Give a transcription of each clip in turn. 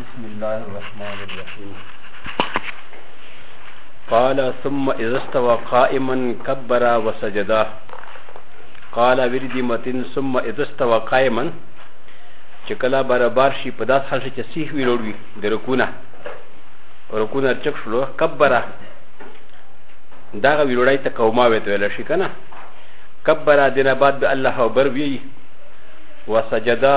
بسم الله الرحمن الرحيم قال ثم إذا استوى قائما كبر وسجدا قال وردي متن ثم إذا استوى قائما چې کله برابر شي په داس حال چې سیح وی لوړوي د رکونه رکونه چک شلو کبره داغه وی لوړای ته قوما وې ته ویل شي کنه کبره دینه بعد به الله اکبر وی وسجدا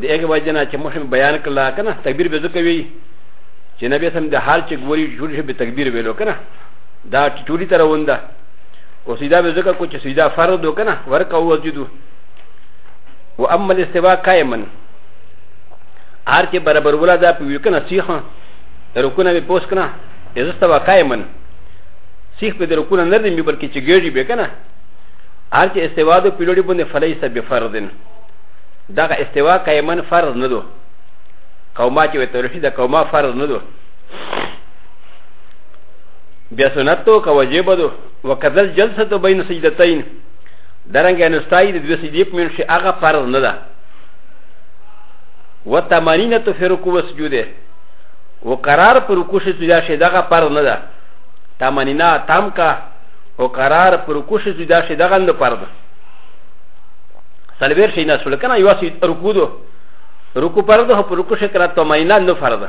د هغې وجه نه چې مخکې بیان کړله که نه تکبیر به ځکه وي چې نبی سم د هر چې ګوري جوړ شي به تکبیر ویلو که نه دا ټولي ته روان ده او سیدا به ځکه کو چې سیدا فرض و که نه ورکه وسجدو و اما الاستوا قائما هر چې برابر ولا دا په وی که نه سیخه رکونه به پوس که نه اذا استوا قائما سیخ په د رکونه نه دی بلکې چې ګېږي به که نه هر چې استوا د پیلوړي باندې فلیسه بفرضن دغه استوا قیمن فرض نه دو قوما چې توحید د قوما فرض نه دو بیا سنت تو که واجب دو وکذل جلسه تو بین سجدتین درنګ انستای د دوه سجدې په منځ هغه فرض نه ده و تمانینه تو فی رکوع سجوده و قرار پر رکوع سجدا شه دغه فرض نه ده تمانینا تام کا و قرار پر رکوع سجدا شه دغه نه فرض ده سلویر شي نسول کنه یو سی رکوع دو رکوع پر دو په رکوع شکر ته ماینا نو فرض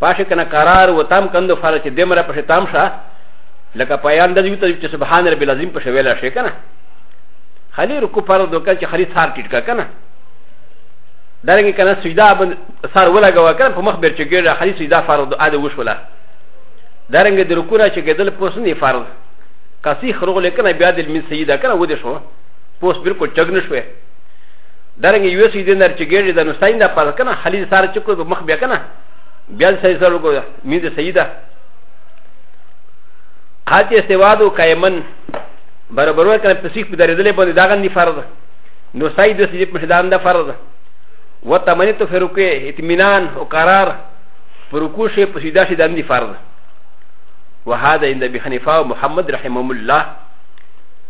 پاشه کنه قرار و تام کندو فرض چې دمر په تام شه لکه پیان د یو ته چې سبحان رب العظیم په شویل شي کنه خلی رکوع پر دو کنه چې خلی ثار ټیټ کنه دارنګه کنه سجدا بن سار ولا غوا کنه په مخ بیر چې ګر خلی سجدا فرض اده وشولا دارنګه د رکوع را چې ګدل پوسنی فرض کسی خروغ لیکنه بیا د من سیدا کنه و دې شو پوس بالکل چګ نه شوې درنګ یو سې دینر چې ګېړې د نو ساين د پاره کنه حلیل سار چې کو مخ بیا کنه بیا سې سره کو مې د سیدا حاجی سوادو کایمن برابرو کنه پسیخ په درېدلې باندې داغه نی فرض نو ساي د سې په مشدان د فرض وتمنه تو فرقه اطمینان او قرار فرقو شي په سیدا شي د نی فرض وهذا عند ابي حنيفه ومحمد رحمه الله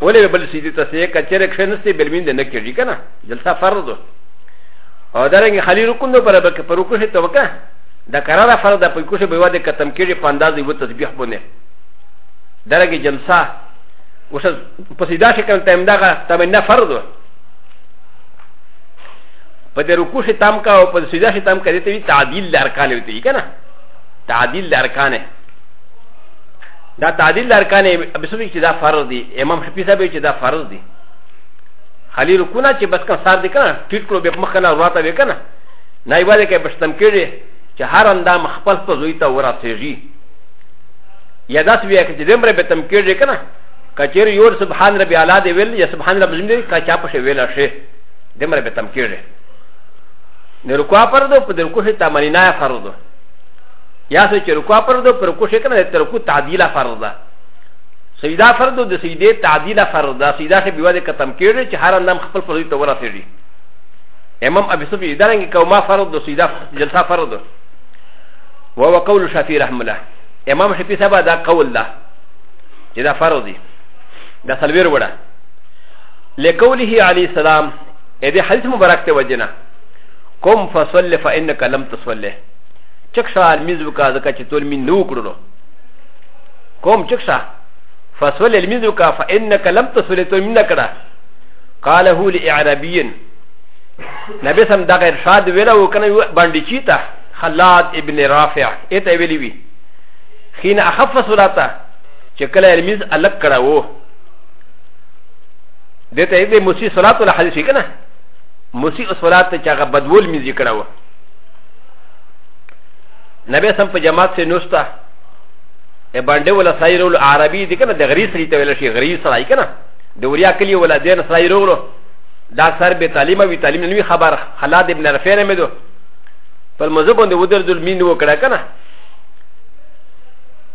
ولې بل سیدی ته سې کچره کښنسته بل مين نه کېږي کنه جلسه فرض ده او دا رنګ خلی رکن ده پر بک پر رکو شي توکه دا قرار فرض ده په کو شي به واده ختم کېږي په انداز یو تسبیح بونه دا رنګ جلسه اوس په سیدا شي کنه تم دغه تم نه فرض ده په دې رکو شي تام کا او په سیدا شي تام کا دې ته تعدیل لارکان وي کنه تعدیل لارکانه دا تعدیل ارکان بسوی چې دا فرض دی امام شفیع صاحب چې دا فرض دی خالی رکونه چې بس کم سار دی کنه ټیټ کړو به مخ نه وراته به کنه نه یواده کې بشتم کړي چې هر اندام خپل په زوی ته ورسېږي یا داس بیا چې دمر به تم کېږي کنه کچیر یور سبحان ربی اعلی دی ویل یا سبحان ربی زمین دی کچا په شی ویل شي دمر به تم کېږي نه رکوا پر دو په دل کوه تمرینه فرض دو یا سو چې رکوع پر دو پر کوشې کنه تر کو تعدیل فرض ده سیدا فرض دو د سیدې تعدیل فرض ده سیدا کې بیواده ختم کېږي چې هر نام خپل فرض ته ورسېږي امام ابي سفي دارنګ کوما فرض دو سیدا جلسه فرض ده وهو قول شافعي رحمه الله امام شافعي صاحب دا قول ده چې دا فرض دي دا سلویر وړه لقوله عليه السلام اې دې حدیث مبارک ته وجنه قم فصل فانك لم تصلي چک شا الميز وکا ځکه چې تول مين نه وکړلو کوم چک شا فسول الميز وکا فإنك لم تسول تول مين نه کړه قال هو لإعرابي نبي سم دغه ارشاد ویلا وکنه باندې چیتا خلاد ابن رافع اته ویلی وی خین اخف صلاته چې کله الميز الګ کړه وو دته دې موسی صلات ولا حدیث کنه موسی صلات چې هغه بدول میز کړه وو نبي سم په جماعت سي نوستا ا باندې ولا سايرو العربي دي کنه د غري سري ته ولا شي غري سړای کنه د وریا کلی ولا دین سايرو دا سر به تعلیم وی تعلیم نوی خبر خلاد ابن رفیع نه مدو پر مذهب باندې ودر دل مين وکړه کنه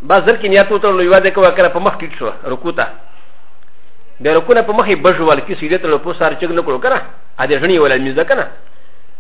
بس ځل کې نیت وته نو یو ده کوه کړه په مخ ټیټ شو رکوع ته د رکوع نه په مخې بجوال کې سیده ته لپو سار چګ نه کړو کنه ا دې ژنی ولا میز ده کنه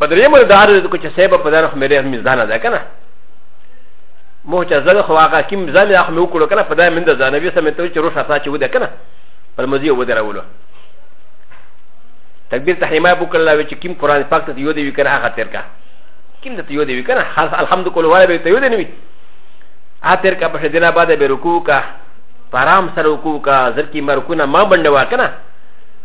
په درې مو دار د کوچ سیبه په دار خو مې ډېر مزدانه ده کنه مو چې زړه خو هغه کیم ځان یې خو مې وکړو کنه په دای مند ځان وې سمې ته چې روښه تا چې وده کنه په مزي و درولو تکبیر تحریمه بو کړل وی چې کیم قران پاک ته یو دی وی کنه هغه تیر کا کیم ته یو دی وی کنه خاص الحمد کول وای به ته یو دی نه وی ا تیر کا په دینه بعد به رکوع کا پرام سره رکوع کا ځکه مرکونه ما بندوا کنه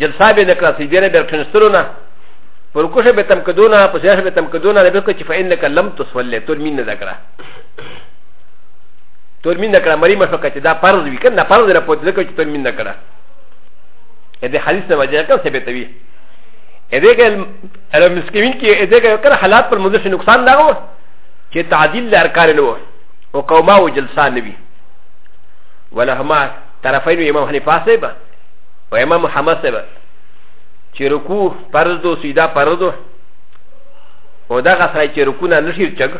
جلسه به نکړه سجده به کښنستلو نه پر کوشه به تم کدونه په سیاش به تم کدونه به کو چې فإنک لم تصلی تور مين نه ذکر تور مين ذکر مری مشو کچ دا فرض وی کنه فرض را پوت ذکر چې تور مين ذکر ا دې حدیث نه وجه کړه ثابت وی ا دې ګل ال مسکین کې ا دې ګل کر حالات پر مدرسې نقصان دا و چې تعدیل لار کار نه و او قوما او جلسه نه وی ولهما طرفین امام حنیفه صاحب و امام محمد صاحب چې رکوع فرض دو سیدا فرض دو او دا غسای چې رکوع نه نشي چګ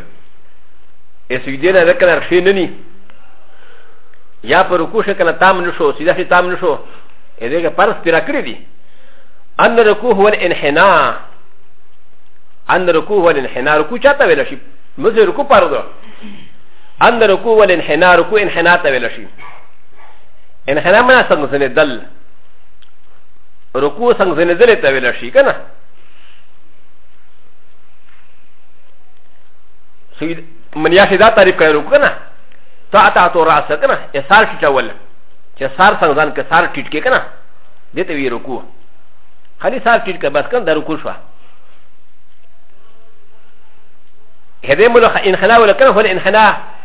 ا سیدې نه رکنه رخې نه ني یا پر رکوع شکنه تام نشو سیدا شي تام نشو ا دې فرض پیرا کړی دي ان رکوع هو الانحناء ان رکوع هو الانحناء رکوع چاته ویل شي مزه رکوع فرض دو ان رکوع الانحناء رکوع انحناء ته ویل شي ان خنا منا سنگ زنه دل رکو سنگ زنه دل ته ویل شي کنه سید من یاشی دا تعریف کړو کنه تا تا تو راس کنه اسار ټټول چې سار سنگ زن کې سار ټټ کې کنه دته وی رکو خالي سار ټټ کې بس کنه د رکو شو هذا ملخ انخلا ولا كان هو الانخلاء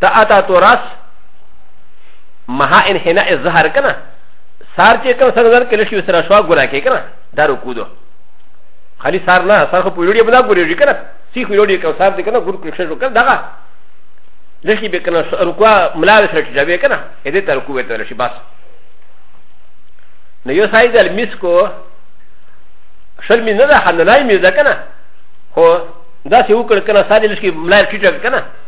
تا اتا تو راس مها ان هنا الظهر کنه سار چې کوم سره ځان کله شي سره شو ګنا کې کنه دا رکو دو خالي سار نه سر خو پویړي بلا ګوري کنه سی خو یوړي کوم سار دې کنه ګور کښې شو کنه دغه لشي به کنه رکو ملاوي سره چې جواب کنه اې دې تر کو وته لشي بس نو یو سايد المسکو شل می نه ده حنلای می ده کنه خو دا سی وکړ کنه ساري لشي ملاوي ټیټه کنه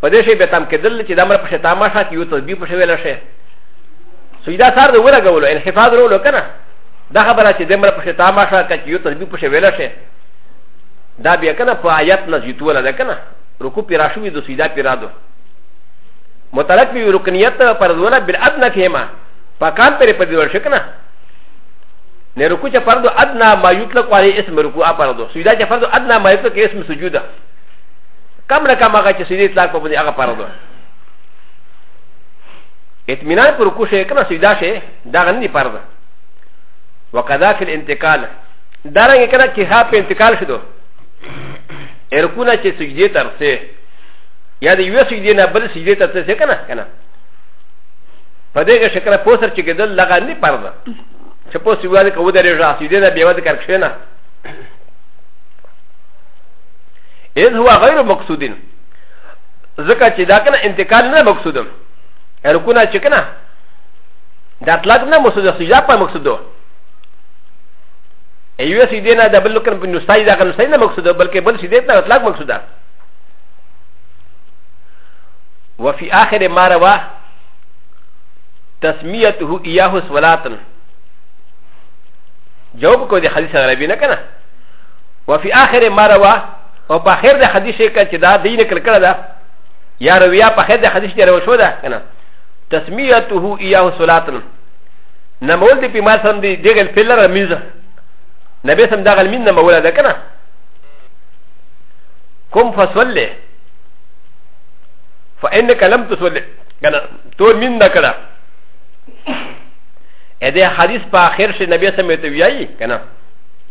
په دې شي به تم کېدل چې د امر په شتا ما شات یو تسبیح په شویل شي سجدا سار د ورغولو انحفاظ ورولو کنه دا خبره چې د امر په شتا ما شات کې یو تسبیح په شویل شي دا بیا کنه په آیات نه زیتول ده کنه رکوع پی راشوی د سجدا پی رادو متعلق وی رکنیت پر دوله بل ادنا کېما پاکان پر په دې ورشه کنه نه رکوع چې فرض ادنا ما یطلق علی اسم رکوع پر دو سجدا چې فرض ادنا ما یطلق اسم سجوده کم نه کم هغه چې سیدی اطلاق په باندې هغه پاره ده اطمینان پر کو شي کنه سیدا شي دا غندي پاره ده وقضا فی الانتقال دا رنګ کنه چې ها په انتقال شدو ارکونه چې سجدی ترسه یا د یو سجدی نه بل سجدی ترسه کنه کنه په دې کې شکر پوسر چې کېدل لغه نه پاره ده چې پوس یو ځای کې ودرېږه سجدی نه بیا ود کار کښنه اذ هو غیر مقصودین ځکه چې دا کنه انتقال نه مقصود رکونه چې کنه دا اطلاق نه مقصود سجا په مقصود دو ایو سیدې نه د بل لکن په نوستای دا کنه نه مقصود بلکې بل سیدې نه اطلاق مقصود ده وفي آخر ما رواه تسميته إياه صلاة جواب كو دي حديث عربي نكنا وفي آخر ما روى او په آخر د حدیث کې کړه چې دا دې نقل کړه دا یا رویا په آخر د حدیث کې روشو ده کنه تسمیته ایاه صلاتن نمول دې په ما سم دې دغه فلره مینځه نبی سم دغه مين نه مولا ده کنه کوم فصلی فانك لم تصلي کنه تو مين نه کړه ا دې حدیث په آخر شي نبی سم ته ویایي کنه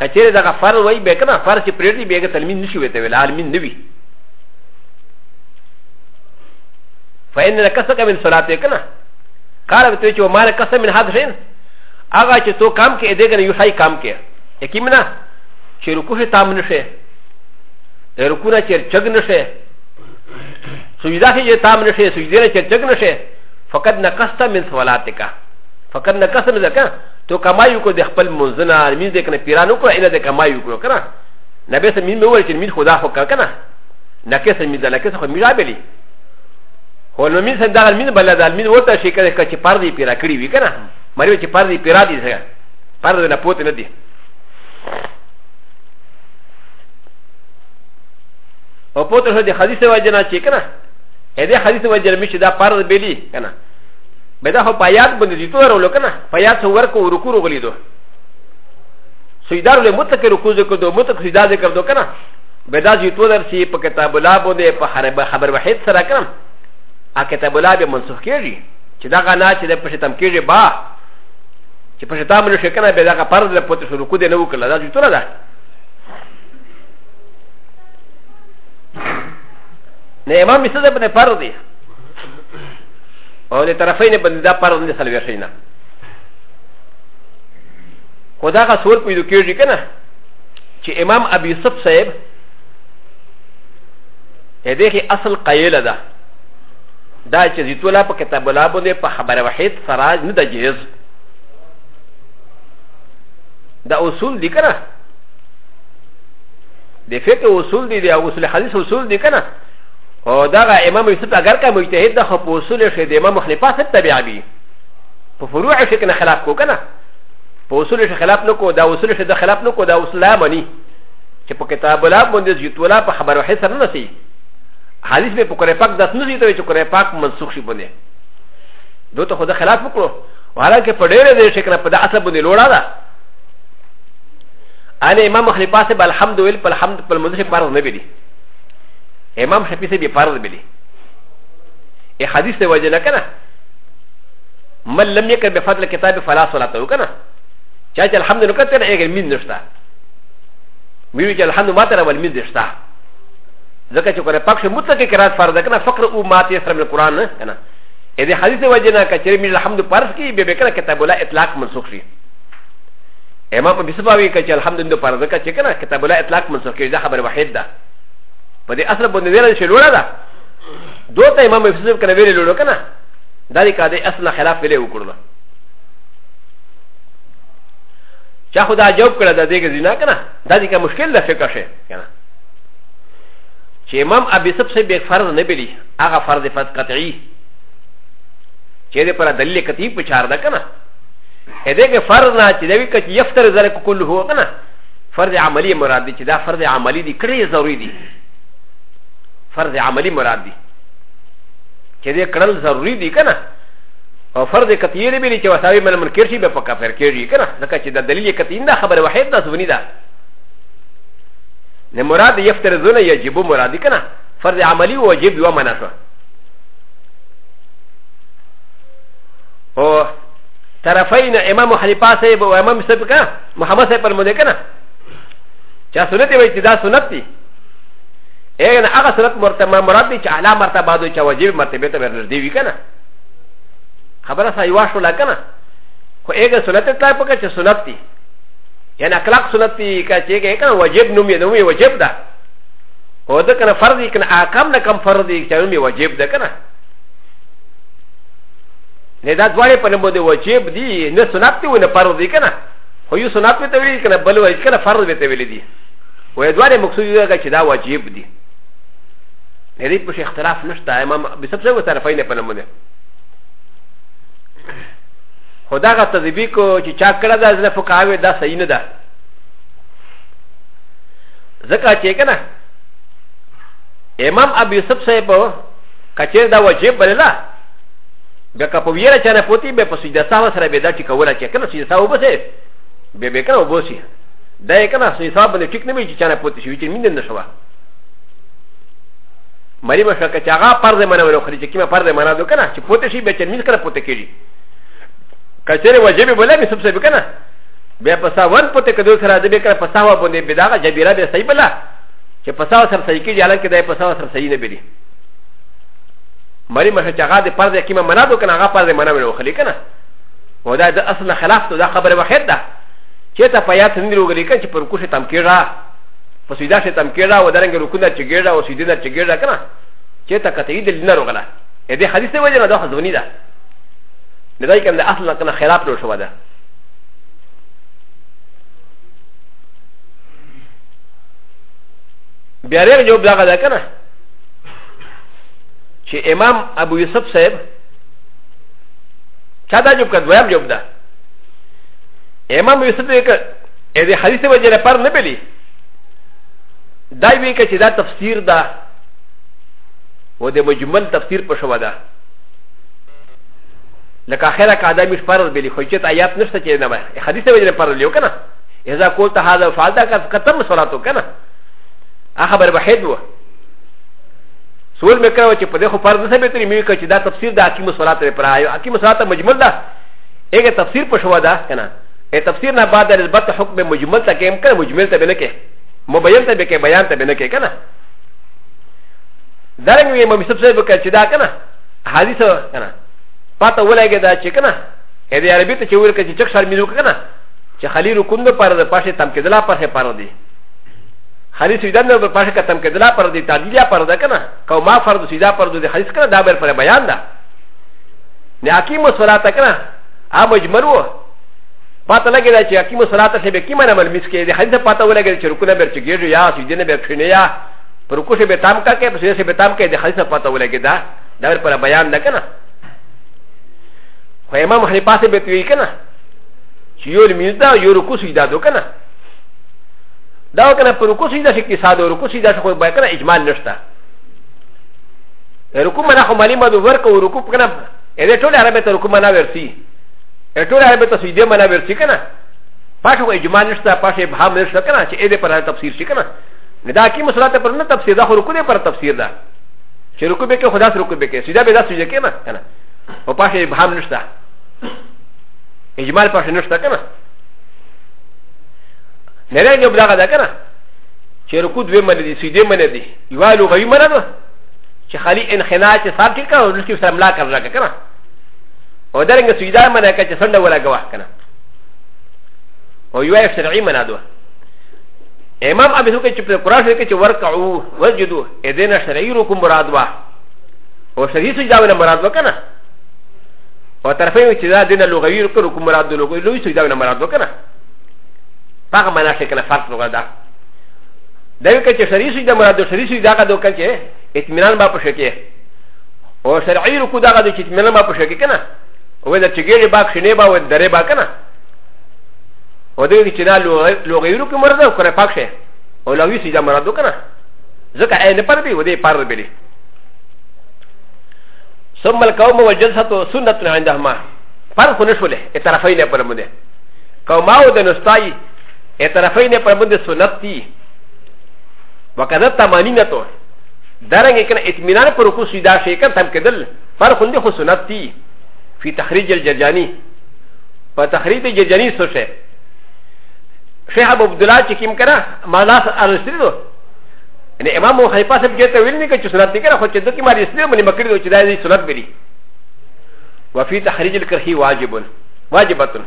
کچره دغه فر وای به کنه فر چې پرېږدي به هغه تلمین نشي وته ویل عالمین نه وي فإن لكسك من صلاته کنه قال بتوي چې مال قسم من هذا شيء هغه چې تو کام کې دې کنه یو شای کام کې یقینا چې رکوع تام نشه رکوع نه چې چګ نشه سجدا کې چې تام نشه سجدا نه چې چګ نشه فقد نقصت من صلاتك فقد نقصت من ذکر تو کما یو کو د خپل منځنه مين دې کنه پیرانو کو اله دې کما یو کو کنه نبی سم مين مول چې مين خدا خو کنه نکه سم مين دا نکه خو میرا بلی هو نو مين سم دا مين بل دا مين ورته شي کړه چې پر دې پیرا کړی وی کنه مریو چې پر دې پیرا دي څنګه پر دې نه پوت نه دي او پوت سره د حدیث وجه نه چې کنه اې دې حدیث وجه مې چې دا پر دې بلی کنه به دا په یاد باندې دي تور ولو کنه په یاد څو ورکو رکوع رغلی دو سیدار له متک رکوع ذکر دو متک سیدا ذکر دو کنه به دا دي تور سی په کتاب الله باندې په حرب خبر واحد سره کنه ا کتاب الله به منسوخ کیږي چې دا غنا چې د پښتم کیږي با چې پښتام له شکنه به دا فرض له پته شروع کو دي نو کله دا دي تور ده نه امام مسجد په فرض دي او د طرفین باندې دا فرض نه سلوي شي نه خو دا غا سور پیدا کېږي که نه چې امام ابي یوسف صاحب د دې کې اصل قایله ده دا چې زیتولا په کتاب الله باندې په خبره واحد سراج نه ده جیز دا اصول دي که نه د فقه اصول دي د اصول حدیث اصول دي که نه او دا امام یوسف اگر که مجتهد ده خو په اصول شي د امام حنیفه ست تبع بي په فروع شي کنه خلاف کو کنه په اصول شي خلاف نه کو دا اصول شي د خلاف نه کو دا اصول لا مني چې په کتاب ولا باندې جیت ولا په خبرو هي سره نه سي حدیث به په قرآن پاک داس نه دي ته چې قرآن پاک منسوخ شي باندې دوی ته خو د خلاف وکړو حالانکه په ډېره دې شي کنه په دا اصل باندې لوړا ده انا امام حنیفه صاحب الحمد لله الحمد لله په مدرسه پارو نه بي دي امام شفیع سے بھی فرض بلی اے حدیث سے وجہ نہ کنا من لم یکر بفضل کتاب فلا صلاة ہو کنا چاچہ الحمد لکت تیرا ایگر مین نشتا میوی چا الحمد ما تیرا والمین نشتا ذکر چکو رہے پاکش مطلق کرات فرض کنا فقر او ما تیسر من قرآن کنا اے دے حدیث سے وجہ نہ کچھر میر الحمد فرض کی بے بے کنا کتاب اللہ اطلاق منسوخ شی امام بسباوی کچھر الحمد فرض کچھر کنا کتاب اللہ اطلاق منسوخ کی دا خبر وحید دا په دې اصل باندې ویل شي لوړه ده دوته امام افسر کنه ویل لوړه کنه دا دې کاده اصل خلاف ویل وکړو چا خدا جواب کړه د دې کې زینا کنه دا دې کا مشکل ده فکر شي کنه چې امام ابي سب سي به فرض نه بلی هغه فرض فرض قطعي چې دې پر دلیل کتیب پچار ده کنه اې دې کې فرض نه چې دې کې یفتر ذلک کله هو کنه فرض عملی مراد دی چې دا فرض عملی دی کړی ضروری دی فرض عملی مراد دی چې دې کړل ضروری دی کنه او فرض کتیر به چې وساوی من منکر شي به په کافر کېږي کنه ځکه چې دا دلیل کتین دا خبره واحد ده سونی ده نه مراد یفترضون یجب مراد کنه فرض عملی او واجب یو معنا شو او طرفین امام حنیفه صاحب او امام سبقه محمد صاحب پر مده کنه چا سنت وی چې دا سنت دی اګه نه هغه سنت مرتبه مراد دی چې اعلی مرتبه دوی چې واجب مرتبه ته ورنږدې وی کنه خبره صحیح واشو لا کنه خو اګه سنت ته پکې چې سنت دی یعنی اخلاق سنت دی کا چې کې کنه واجب نوم یې نوم یې واجب ده او دا کنه فرض یې کنه احکام نه کم فرض یې چې نوم یې واجب ده کنه نه دا دواړه په نوم دی واجب دی نه سنت دی نه فرض دی کنه خو یو سنت به ته ویل کنه بل وایي کنه فرض به ته ویل دی و دواړه مقصود دی چې دا واجب دی نه دې په اختلاف نشته امام به سب څه طرفین په نوم دی خو دا غا تذبی کو چې چا کړه دا ځنه فقاوی دا صحیح نه ده ځکه چې کنه امام ابي يوسف صاحب کچیر دا واجب بللا بیا که په ویره چا نه پوتی بیا په سجده ساو سره بیا دا ټیکوله چې کنه سجده ساو وبسې بیا بیا کنه وبوسي دا یې کنه سجده ساو باندې ټیک نه وي چې چا نه پوتی شي چې مين نه شوه مری به شکه چې هغه پرده منه ولو خري چې کیمه پرده منه دو کنه چې پوتی شي بیا چې مين کنه پوتی کېږي کچره وجبه بوله به سب سب کنه بیا په ساون پوتی کدو سره د به کنه په ساو باندې بداغه جبیره به صحیح بلا چې په ساو سره صحیح کېږي حالانکه دا په ساو سره صحیح نه بلی مري مشه چې هغه د فرض یقیمه منا دو کنه هغه فرض منا ونه وخلي کنه او دا د اصل خلاف ته دا خبره واحد ده چې ته په یاد نه لوګلې کنه چې پر کوشه تم کېړه په سیدا شه تم کېړه و درنګ رکونه چې ګېړه او سیدنه چې ګېړه کنه چې ته کته یې دل نه روغله ا دې حدیث ته وجه نه دا ځونی ده نه دای کنه اصل کنه خلاف لور شو ده بیا رېږ جواب دا غدا کنه چې امام ابو یوسف صاحب چا دا جواب کړ دویم جواب ده امام یوسف یې کړ اې دې حدیث وجه نه پر نه بلی دا وی کړ چې دا تفسیر ده و د مجمل تفسیر په شوه ده لکه اخره قاعده مش فرض بلی خو چې آیات نشته چې نه حدیث وجه نه پر لیو کنه اذا قلت هذا فعلت كتم صلاته كنا اخبر بحيد هو سوال مې کړو چې په دې خو فرض څه به ترې مې وکړ چې دا تفسیر د حکیم صلات لري پر آیو حکیم صلات مجمل ده هغه تفسیر په شوا ده کنه ای تفسیر نه بعد نسبت حکم مجمل ته کې امکان مجمل ته بنه کې مبین ته به کې بیان ته بنه کې کنه درنګ وي مې سب څه وکړ چې دا کنه حدیث کنه پاته ولګی دا چې کنه اې دې عربي ته چې ویل کې چې چک شرمې وکړه کنه چې خلیل کند پر د پاشه تم کې دلا پاشه پر دی حدیث ویدا نه په پښه کتم کې دلا پر دې تعدیلیا پر ده کنه کو ما فرض سیدا پر دې حدیث کنه دا بر پر بیان ده نه حکیم صلات کنه ا مجمل و پاته لګی دا چې حکیم صلات څه به کیمه نه مل مس کې دې حدیث پاته ولګی چې رکو نه بر چې ګیږي یا سیدې نه بر کښینه یا پر کو څه به تام کا کې پس څه به تام کې دې حدیث پاته ولګی دا دا بر پر بیان ده کنه خو امام حنیفه څه به توی کنه چې یو لمیز دا یو رکو سیدا دو کنه دا کنه پر رکوع سجده شي کې ساده رکوع سجده شي خو به کنه اجمال نشته رکوع منا خو مالي مدو ورک او رکوع کنه اې ټول عربه ته رکوع منا ورسي اې ټول عربه ته سجده منا ورسي کنه پاش خو اجمال نشته پاش ابهام نشته کنه چې دې پر تفسیر شي کنه دا کی مسله ته پر نه تفسیر دا خو رکوع دې پر تفسیر ده چې رکوع به کې خدا سره رکوع به کې سجده به دا سجده کې نه کنه او پاش ابهام نشته اجمال پاش نشته کنه نه نه جواب دغه ده کنه چې رکوع دوه منه دي سیده منه دي یو لغوي منه ده چې خالي انخنا چې سار ټیک کړو لکه سره ملا کړل راکه کنه او درنګ سیده منه کړه چې څنډه ولا غوا کنه او یو شرعي منه ده امام ابي هو کې چې په قران کې چې ورکعو وجدو اذن شرعي رکوع مراد وا او شرعي سجدا ولا مراد وکنه و ت ر ف ي و ت د ا د ن ا لغوي ركن و ك مراد لغوي لوي سيدا ولا مراد وكنا هغه معنا شي کنه فرض نو غدا دا یو کچه شرعي سجده مراد د شرعي سجده هغه دوکه چې اطمینان به پښه کې او شرعي رکو دا هغه چې اطمینان به پښه کې کنه او دا چې ګېړې باک شنه با و درې با کنه او دې چې دا لوغې رکو مراد او کړه پښه او لوي سجده مراد کنه ځکه اې نه پر دی و دې پر دی ثم القوم والجلسه سنه عندهما فرق نشوله اطرافين پر مده قوماو د نستای اعترافین پر بند سنت دی وکذا تمانینتو درنګ کنه اطمینان پر کو سیدا شي کړه تم کېدل پر خوند خو سنت دی فی تخریج الجرجانی په تخریج الجرجانی سو شه شیخ ابو عبد الله چې کیم کړه مالاس ارسلو ان امام مو خیفه سب کې ته ویل نه چې سنت دی کړه خو چې دکی ماری اسلام باندې مکرې چې دا سنت بری وفي تخريج الكرهي واجب واجبه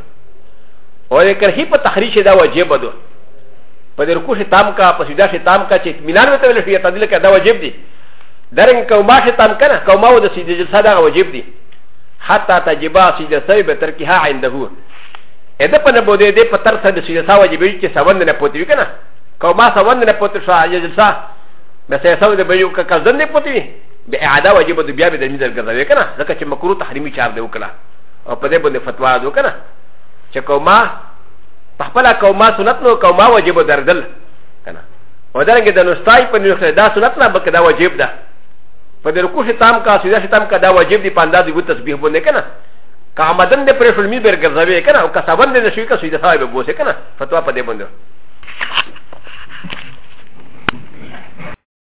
او د کرهي په تحریر شي دا واجب ده په د رکوع شي تام کا په سجده شي تام کا چې اطمینان وته ویل شي تعدیل کا دا واجب دي درنګ کوما شي تام کنه کوما و د سجده جلسه دا واجب دي حتی تجبا سجده سوی به ترکها عنده ا د په نه بوده د په تر سره د سجده سا واجب دي چې سوند نه پوتوي کنه کوما سوند نه پوتو شو جلسه به سه سوند به یو کا کزن نه پوتوي به اعاده واجب دي بیا به د مې درګځوي کنه ځکه چې مکروه تحریمي چار دی وکړه او په دې باندې فتوا ده کنه چې کومه په خپل کومه سنت نو کومه واجب دردل کنه او دا رنګ د نوستای په نوښت دا سنت نه بلکې دا واجب ده په دې رکوع شتام کا سجده شتام کا دا واجب دی په انداز دی تسبیح باندې کنه که آمدن دې پرې شول می بیر ګرځوي کنه او که سبن دې نشوي که سجده صاحب بوسه کنه فتوا په دې باندې